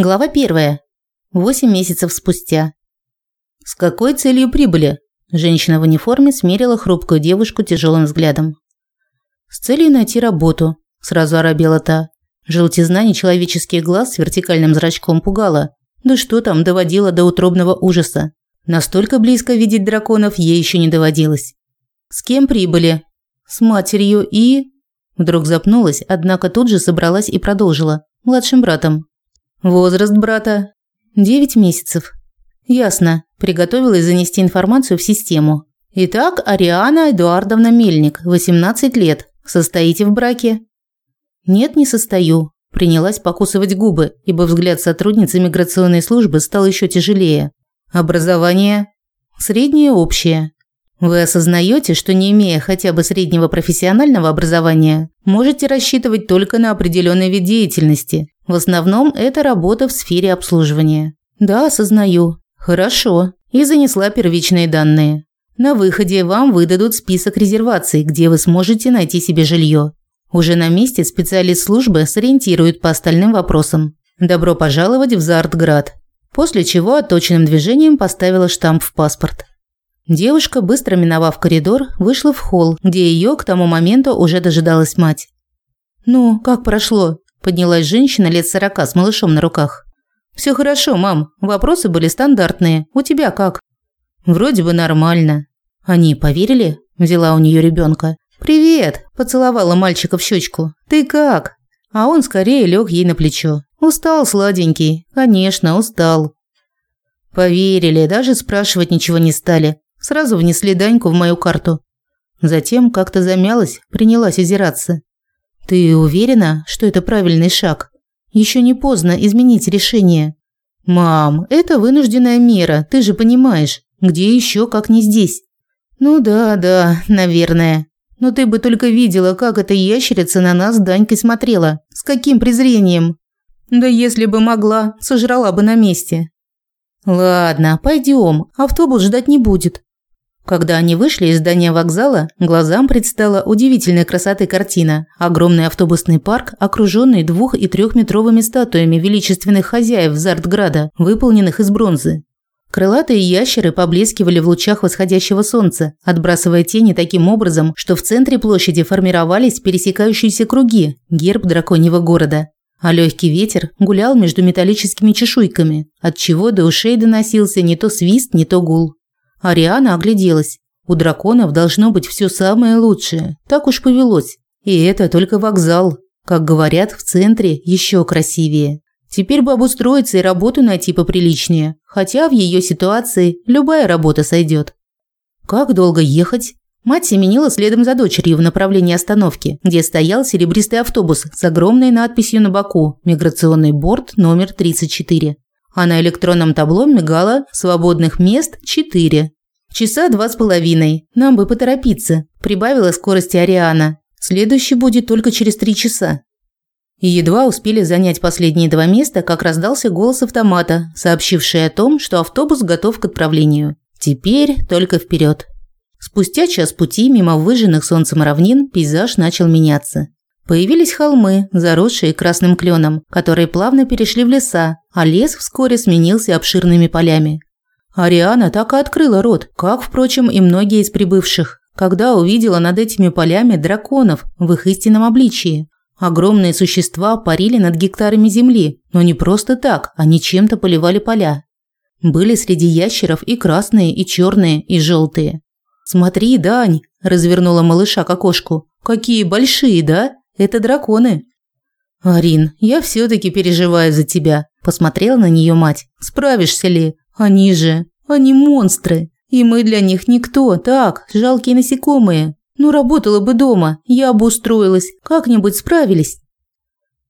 Глава первая. Восемь месяцев спустя. С какой целью прибыли? Женщина в униформе смерила хрупкую девушку тяжелым взглядом. С целью найти работу, сразу оробела та. Желтизна нечеловеческих глаз с вертикальным зрачком пугала. Да что там, доводила до утробного ужаса. Настолько близко видеть драконов ей еще не доводилось. С кем прибыли? С матерью и... Вдруг запнулась, однако тут же собралась и продолжила. Младшим братом. Возраст брата? Девять месяцев. Ясно. Приготовилась занести информацию в систему. Итак, Ариана Эдуардовна Мельник, 18 лет. Состоите в браке? Нет, не состою. Принялась покусывать губы, ибо взгляд сотрудницы миграционной службы стал еще тяжелее. Образование? Среднее общее. Вы осознаете, что не имея хотя бы среднего профессионального образования, можете рассчитывать только на определенный вид деятельности, в основном это работа в сфере обслуживания. Да, осознаю. Хорошо. И занесла первичные данные. На выходе вам выдадут список резерваций, где вы сможете найти себе жилье. Уже на месте специалист службы сориентирует по остальным вопросам. Добро пожаловать в Зартград. После чего отточенным движением поставила штамп в паспорт. Девушка, быстро миновав коридор, вышла в холл, где ее к тому моменту уже дожидалась мать. «Ну, как прошло?» Поднялась женщина лет сорока с малышом на руках. Все хорошо, мам. Вопросы были стандартные. У тебя как? Вроде бы нормально. Они поверили? Взяла у нее ребенка. Привет, поцеловала мальчика в щечку. Ты как? А он скорее лег ей на плечо. Устал, сладенький. Конечно, устал. Поверили, даже спрашивать ничего не стали. Сразу внесли Даньку в мою карту. Затем как-то замялась, принялась озираться. Ты уверена, что это правильный шаг? Еще не поздно изменить решение. Мам, это вынужденная мера, ты же понимаешь. Где еще, как не здесь? Ну да, да, наверное. Но ты бы только видела, как эта ящерица на нас с Данькой смотрела. С каким презрением. Да если бы могла, сожрала бы на месте. Ладно, пойдем. Автобус ждать не будет. Когда они вышли из здания вокзала, глазам предстала удивительной красоты картина. Огромный автобусный парк, окруженный двух- и трехметровыми статуями величественных хозяев Зартграда, выполненных из бронзы. Крылатые ящеры поблескивали в лучах восходящего солнца, отбрасывая тени таким образом, что в центре площади формировались пересекающиеся круги – герб драконьего города. А легкий ветер гулял между металлическими чешуйками, отчего до ушей доносился не то свист, не то гул. Ариана огляделась. У драконов должно быть все самое лучшее. Так уж повелось. И это только вокзал. Как говорят, в центре еще красивее. Теперь бы обустроиться и работу найти поприличнее. Хотя в ее ситуации любая работа сойдет. Как долго ехать? Мать семенила следом за дочерью в направлении остановки, где стоял серебристый автобус с огромной надписью на боку «Миграционный борт номер 34» а на электронном табло мигало «Свободных мест 4». «Часа два с половиной. Нам бы поторопиться», – прибавила скорости Ариана. «Следующий будет только через три часа». И едва успели занять последние два места, как раздался голос автомата, сообщивший о том, что автобус готов к отправлению. Теперь только вперед. Спустя час пути мимо выжженных солнцем равнин пейзаж начал меняться. Появились холмы, заросшие красным кленом, которые плавно перешли в леса, а лес вскоре сменился обширными полями. Ариана так и открыла рот, как, впрочем, и многие из прибывших, когда увидела над этими полями драконов в их истинном обличии. Огромные существа парили над гектарами земли, но не просто так, они чем-то поливали поля. Были среди ящеров и красные, и черные, и желтые. «Смотри, Дань!» – развернула малыша к окошку. «Какие большие, да?» Это драконы. Арин, я все таки переживаю за тебя, посмотрела на нее мать. Справишься ли? Они же, они монстры, и мы для них никто, так, жалкие насекомые. Ну работала бы дома, я бы устроилась, как-нибудь справились.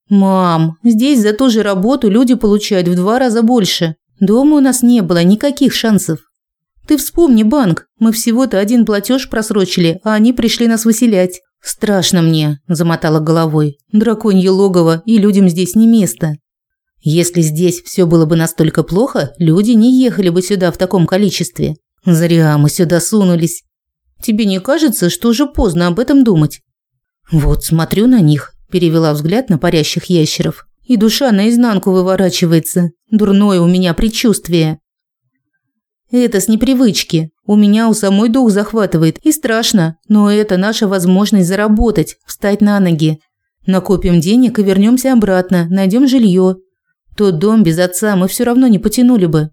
Мам, здесь за ту же работу люди получают в два раза больше. Дома у нас не было никаких шансов. Ты вспомни банк. Мы всего-то один платеж просрочили, а они пришли нас выселять. Страшно мне, замотала головой. Драконье логово, и людям здесь не место. Если здесь все было бы настолько плохо, люди не ехали бы сюда в таком количестве. Зря мы сюда сунулись. Тебе не кажется, что уже поздно об этом думать? Вот смотрю на них, перевела взгляд на парящих ящеров. И душа наизнанку выворачивается. Дурное у меня предчувствие. Это с непривычки. У меня у самой дух захватывает и страшно, но это наша возможность заработать, встать на ноги. Накопим денег и вернемся обратно, найдем жилье. Тот дом без отца мы все равно не потянули бы.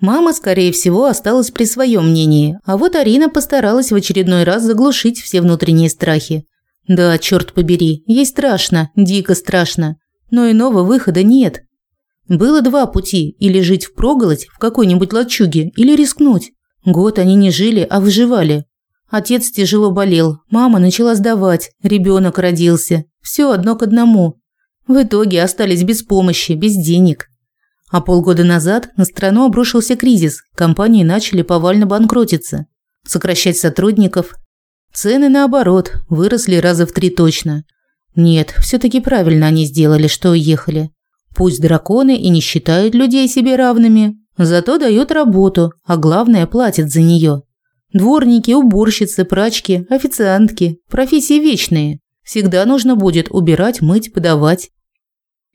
Мама, скорее всего, осталась при своем мнении, а вот Арина постаралась в очередной раз заглушить все внутренние страхи. Да, черт побери, ей страшно, дико страшно, но иного выхода нет. Было два пути: или жить впроголодь в какой-нибудь лачуге, или рискнуть. Год они не жили, а выживали. Отец тяжело болел, мама начала сдавать, ребенок родился. Все одно к одному. В итоге остались без помощи, без денег. А полгода назад на страну обрушился кризис, компании начали повально банкротиться, сокращать сотрудников. Цены, наоборот, выросли раза в три точно. Нет, все таки правильно они сделали, что уехали. Пусть драконы и не считают людей себе равными, зато дают работу, а главное платят за нее. Дворники, уборщицы, прачки, официантки – профессии вечные. Всегда нужно будет убирать, мыть, подавать.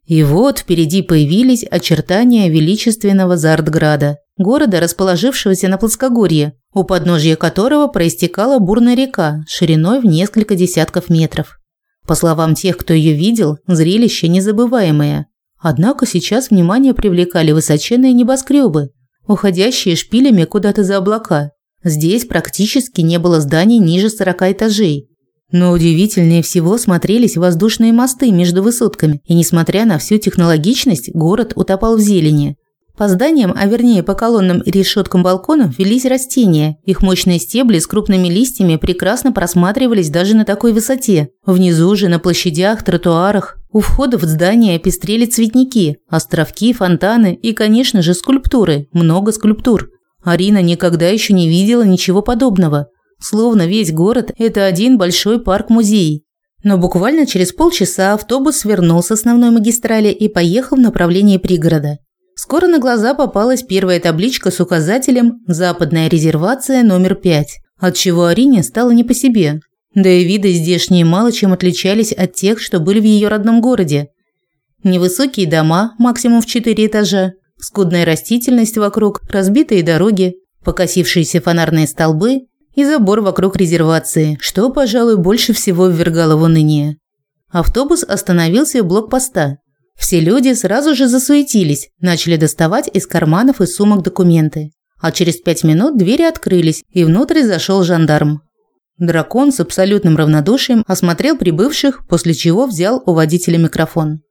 И вот впереди появились очертания величественного Зардграда, города, расположившегося на плоскогорье, у подножья которого проистекала бурная река шириной в несколько десятков метров. По словам тех, кто ее видел, зрелище незабываемое. Однако сейчас внимание привлекали высоченные небоскребы, уходящие шпилями куда-то за облака. Здесь практически не было зданий ниже 40 этажей, но удивительнее всего смотрелись воздушные мосты между высотками, и несмотря на всю технологичность, город утопал в зелени. По зданиям, а вернее по колоннам и решеткам балконов велись растения. Их мощные стебли с крупными листьями прекрасно просматривались даже на такой высоте. Внизу же на площадях, тротуарах, у входа в здание пестрели цветники, островки, фонтаны и, конечно же, скульптуры. Много скульптур. Арина никогда еще не видела ничего подобного. Словно весь город – это один большой парк-музей. Но буквально через полчаса автобус свернул с основной магистрали и поехал в направлении пригорода. Скоро на глаза попалась первая табличка с указателем «Западная резервация номер 5», отчего Арине стало не по себе. Да и виды здешние мало чем отличались от тех, что были в ее родном городе. Невысокие дома, максимум в 4 этажа, скудная растительность вокруг, разбитые дороги, покосившиеся фонарные столбы и забор вокруг резервации, что, пожалуй, больше всего ввергало в уныние. Автобус остановился у блокпоста. Все люди сразу же засуетились, начали доставать из карманов и сумок документы. А через пять минут двери открылись, и внутрь зашел жандарм. Дракон с абсолютным равнодушием осмотрел прибывших, после чего взял у водителя микрофон.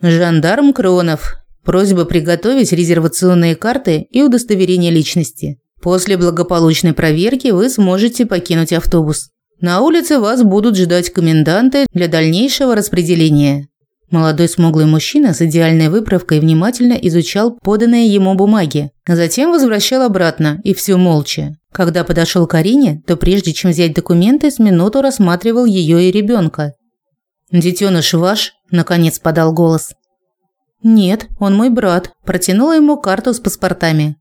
«Жандарм Кронов. Просьба приготовить резервационные карты и удостоверение личности. После благополучной проверки вы сможете покинуть автобус. На улице вас будут ждать коменданты для дальнейшего распределения. Молодой смуглый мужчина с идеальной выправкой внимательно изучал поданные ему бумаги, а затем возвращал обратно, и все молча. Когда подошел к Арине, то прежде чем взять документы, с минуту рассматривал ее и ребенка. «Детеныш ваш?» – наконец подал голос. «Нет, он мой брат», – протянула ему карту с паспортами.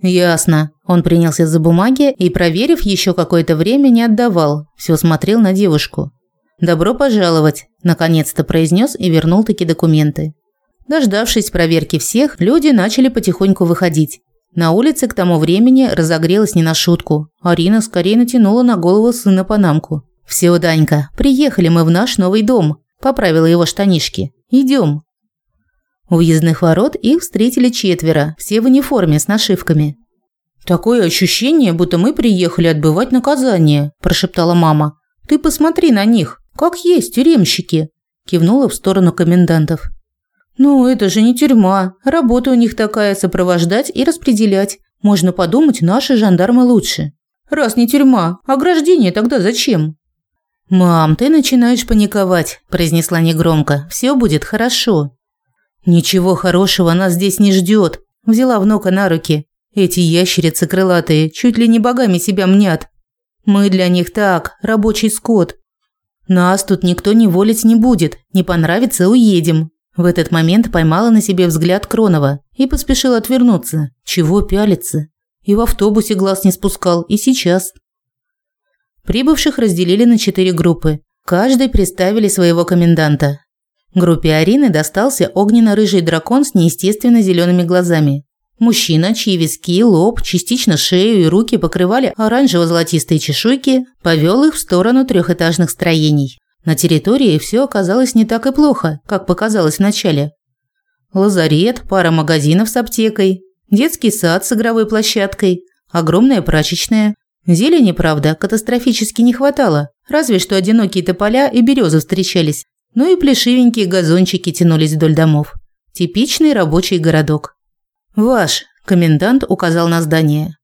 Ясно. Он принялся за бумаги и, проверив еще какое-то время, не отдавал. Все смотрел на девушку. Добро пожаловать, наконец-то произнес и вернул таки документы. Дождавшись проверки всех, люди начали потихоньку выходить. На улице к тому времени разогрелась не на шутку. Арина скорее натянула на голову сына панамку. «Все, Данька, приехали мы в наш новый дом», – поправила его штанишки. «Идем». У въездных ворот их встретили четверо, все в униформе с нашивками. «Такое ощущение, будто мы приехали отбывать наказание», – прошептала мама. «Ты посмотри на них, как есть тюремщики», – кивнула в сторону комендантов. «Ну, это же не тюрьма. Работа у них такая – сопровождать и распределять. Можно подумать, наши жандармы лучше. Раз не тюрьма, ограждение тогда зачем?» «Мам, ты начинаешь паниковать», – произнесла негромко. «Все будет хорошо». Ничего хорошего нас здесь не ждет. Взяла внука на руки. Эти ящерицы крылатые чуть ли не богами себя мнят. Мы для них так, рабочий скот. Нас тут никто не волить не будет. Не понравится уедем. В этот момент поймала на себе взгляд Кронова и поспешила отвернуться. Чего пялиться? И в автобусе глаз не спускал, и сейчас. Прибывших разделили на четыре группы. Каждой представили своего коменданта. Группе Арины достался огненно-рыжий дракон с неестественно зелеными глазами. Мужчина, чьи виски, лоб, частично шею и руки покрывали оранжево-золотистые чешуйки, повел их в сторону трехэтажных строений. На территории все оказалось не так и плохо, как показалось вначале. Лазарет, пара магазинов с аптекой, детский сад с игровой площадкой, огромная прачечная. Зелени, правда, катастрофически не хватало, разве что одинокие тополя и березы встречались, ну и плешивенькие газончики тянулись вдоль домов. Типичный рабочий городок. «Ваш», – комендант указал на здание.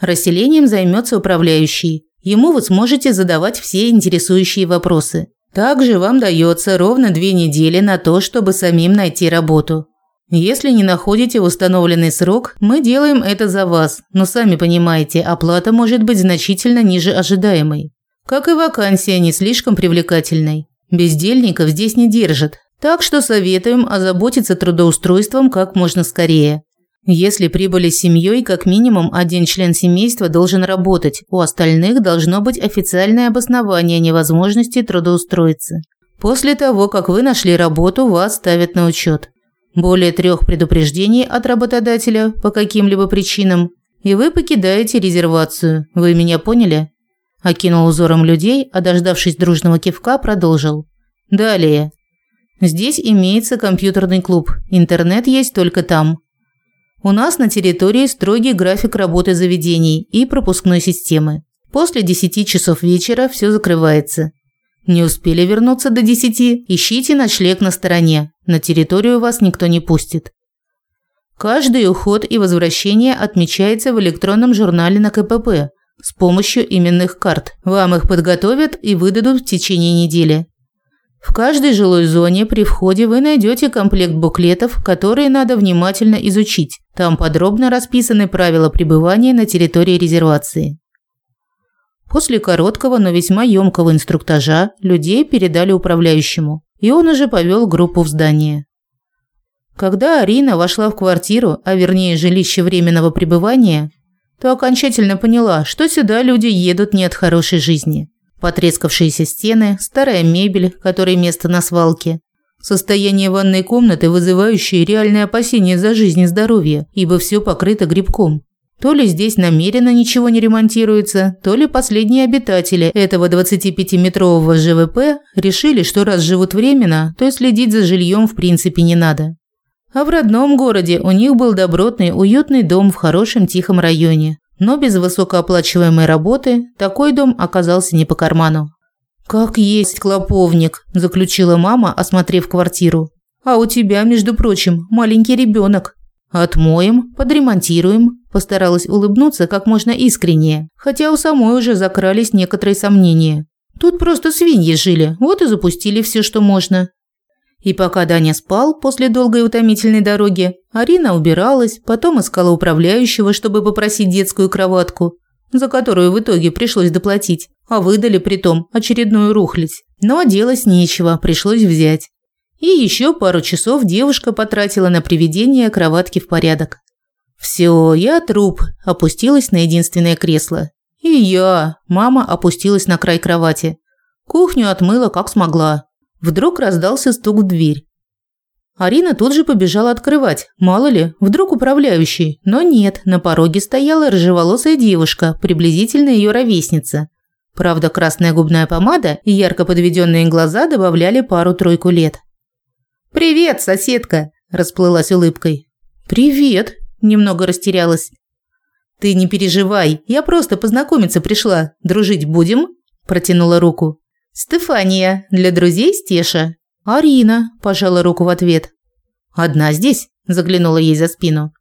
«Расселением займется управляющий. Ему вы сможете задавать все интересующие вопросы. Также вам дается ровно две недели на то, чтобы самим найти работу. Если не находите установленный срок, мы делаем это за вас, но сами понимаете, оплата может быть значительно ниже ожидаемой. Как и вакансия не слишком привлекательной. Бездельников здесь не держат, так что советуем озаботиться трудоустройством как можно скорее. Если прибыли с семьей, как минимум один член семейства должен работать, у остальных должно быть официальное обоснование невозможности трудоустроиться. После того, как вы нашли работу, вас ставят на учет. Более трех предупреждений от работодателя по каким-либо причинам, и вы покидаете резервацию. Вы меня поняли? Окинул узором людей, а дождавшись дружного кивка, продолжил. Далее. Здесь имеется компьютерный клуб. Интернет есть только там. У нас на территории строгий график работы заведений и пропускной системы. После 10 часов вечера все закрывается. Не успели вернуться до 10, ищите ночлег на стороне. На территорию вас никто не пустит. Каждый уход и возвращение отмечается в электронном журнале на КПП с помощью именных карт. Вам их подготовят и выдадут в течение недели. В каждой жилой зоне при входе вы найдете комплект буклетов, которые надо внимательно изучить. Там подробно расписаны правила пребывания на территории резервации. После короткого, но весьма ёмкого инструктажа людей передали управляющему, и он уже повел группу в здание. Когда Арина вошла в квартиру, а вернее жилище временного пребывания, то окончательно поняла, что сюда люди едут не от хорошей жизни. Потрескавшиеся стены, старая мебель, которой место на свалке. Состояние ванной комнаты, вызывающее реальные опасения за жизнь и здоровье, ибо все покрыто грибком. То ли здесь намеренно ничего не ремонтируется, то ли последние обитатели этого 25-метрового ЖВП решили, что раз живут временно, то и следить за жильем в принципе не надо. А в родном городе у них был добротный, уютный дом в хорошем тихом районе, но без высокооплачиваемой работы такой дом оказался не по карману. «Как есть клоповник», – заключила мама, осмотрев квартиру. «А у тебя, между прочим, маленький ребенок. Отмоем, подремонтируем», – постаралась улыбнуться как можно искреннее, хотя у самой уже закрались некоторые сомнения. «Тут просто свиньи жили, вот и запустили все, что можно. И пока Даня спал после долгой утомительной дороги, Арина убиралась, потом искала управляющего, чтобы попросить детскую кроватку, за которую в итоге пришлось доплатить, а выдали притом очередную рухлядь. Но делать нечего, пришлось взять. И еще пару часов девушка потратила на приведение кроватки в порядок. «Все, я труп», – опустилась на единственное кресло. «И я», – мама опустилась на край кровати. Кухню отмыла как смогла. Вдруг раздался стук в дверь. Арина тут же побежала открывать. Мало ли, вдруг управляющий. Но нет, на пороге стояла рыжеволосая девушка, приблизительно ее ровесница. Правда, красная губная помада и ярко подведенные глаза добавляли пару-тройку лет. «Привет, соседка!» – расплылась улыбкой. «Привет!» – немного растерялась. «Ты не переживай, я просто познакомиться пришла. Дружить будем?» – протянула руку. «Стефания, для друзей Стеша». «Арина», – пожала руку в ответ. «Одна здесь?» – заглянула ей за спину.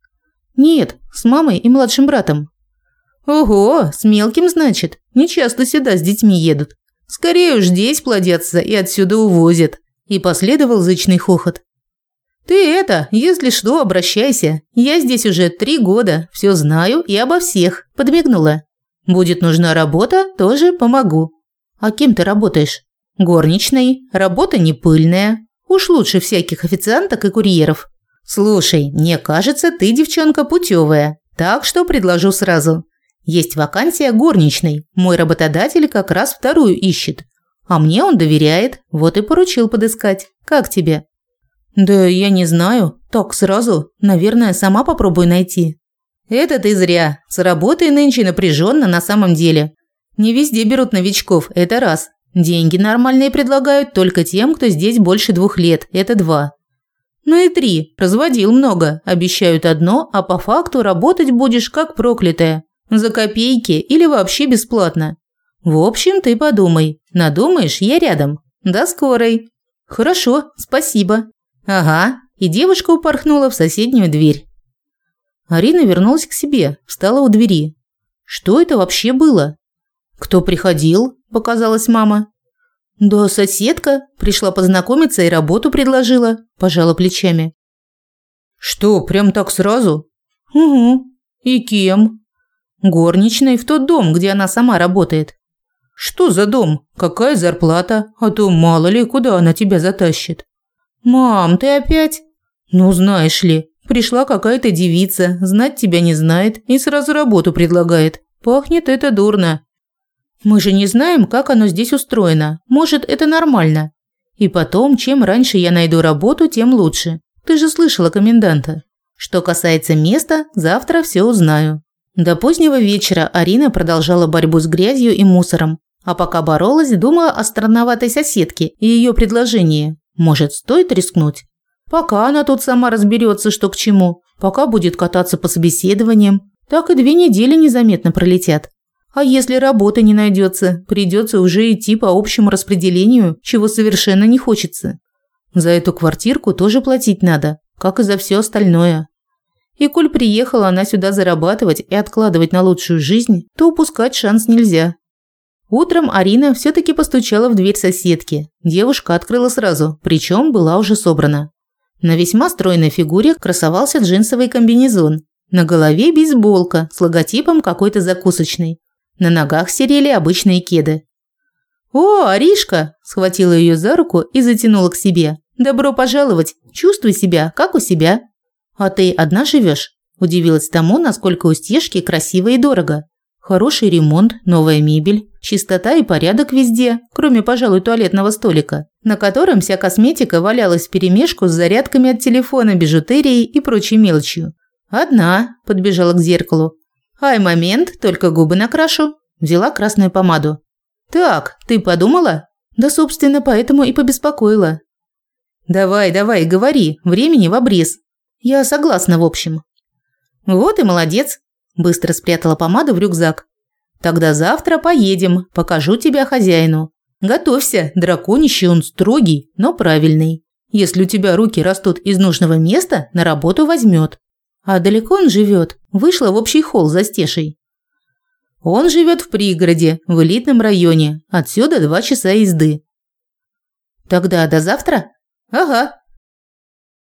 «Нет, с мамой и младшим братом». «Ого, с мелким, значит? Нечасто сюда с детьми едут. Скорее уж здесь плодятся и отсюда увозят». И последовал зычный хохот. «Ты это, если что, обращайся. Я здесь уже три года, все знаю и обо всех», – подмигнула. «Будет нужна работа, тоже помогу. А кем ты работаешь? Горничной. Работа не пыльная. Уж лучше всяких официанток и курьеров. Слушай, мне кажется, ты девчонка путевая. Так что предложу сразу. Есть вакансия горничной. Мой работодатель как раз вторую ищет. А мне он доверяет, вот и поручил подыскать. Как тебе? Да я не знаю. Так сразу. Наверное, сама попробую найти. Это ты зря. С работой нынче напряженно на самом деле. Не везде берут новичков, это раз. Деньги нормальные предлагают только тем, кто здесь больше двух лет, это два. Ну и три. Разводил много. Обещают одно, а по факту работать будешь как проклятая. За копейки или вообще бесплатно. В общем, ты подумай. Надумаешь, я рядом. До скорой. Хорошо, спасибо. Ага. И девушка упорхнула в соседнюю дверь. Арина вернулась к себе, встала у двери. Что это вообще было? Кто приходил? показалась мама. Да соседка пришла познакомиться и работу предложила, пожала плечами. Что, прям так сразу? Угу. И кем? Горничной в тот дом, где она сама работает. Что за дом? Какая зарплата? А то мало ли, куда она тебя затащит. Мам, ты опять? Ну, знаешь ли, пришла какая-то девица, знать тебя не знает и сразу работу предлагает. Пахнет это дурно. Мы же не знаем, как оно здесь устроено. Может, это нормально. И потом, чем раньше я найду работу, тем лучше. Ты же слышала коменданта. Что касается места, завтра все узнаю. До позднего вечера Арина продолжала борьбу с грязью и мусором. А пока боролась, думала о странноватой соседке и ее предложении. Может, стоит рискнуть? Пока она тут сама разберется, что к чему, пока будет кататься по собеседованиям, так и две недели незаметно пролетят. А если работы не найдется, придется уже идти по общему распределению, чего совершенно не хочется. За эту квартирку тоже платить надо, как и за все остальное. И коль приехала она сюда зарабатывать и откладывать на лучшую жизнь, то упускать шанс нельзя. Утром Арина все таки постучала в дверь соседки. Девушка открыла сразу, причем была уже собрана. На весьма стройной фигуре красовался джинсовый комбинезон. На голове бейсболка с логотипом какой-то закусочной. На ногах серели обычные кеды. «О, Аришка!» – схватила ее за руку и затянула к себе. «Добро пожаловать! Чувствуй себя, как у себя!» «А ты одна живешь? Удивилась тому, насколько у Стежки красиво и дорого. Хороший ремонт, новая мебель, чистота и порядок везде, кроме, пожалуй, туалетного столика, на котором вся косметика валялась вперемешку с зарядками от телефона, бижутерией и прочей мелочью. «Одна», – подбежала к зеркалу, Ай, момент, только губы накрашу. Взяла красную помаду. Так, ты подумала? Да, собственно, поэтому и побеспокоила. Давай, давай, говори, времени в обрез. Я согласна, в общем. Вот и молодец. Быстро спрятала помаду в рюкзак. Тогда завтра поедем, покажу тебя хозяину. Готовься, драконище он строгий, но правильный. Если у тебя руки растут из нужного места, на работу возьмет. А далеко он живет? Вышла в общий холл за стешей. Он живет в пригороде, в элитном районе. Отсюда два часа езды. Тогда до завтра? Ага.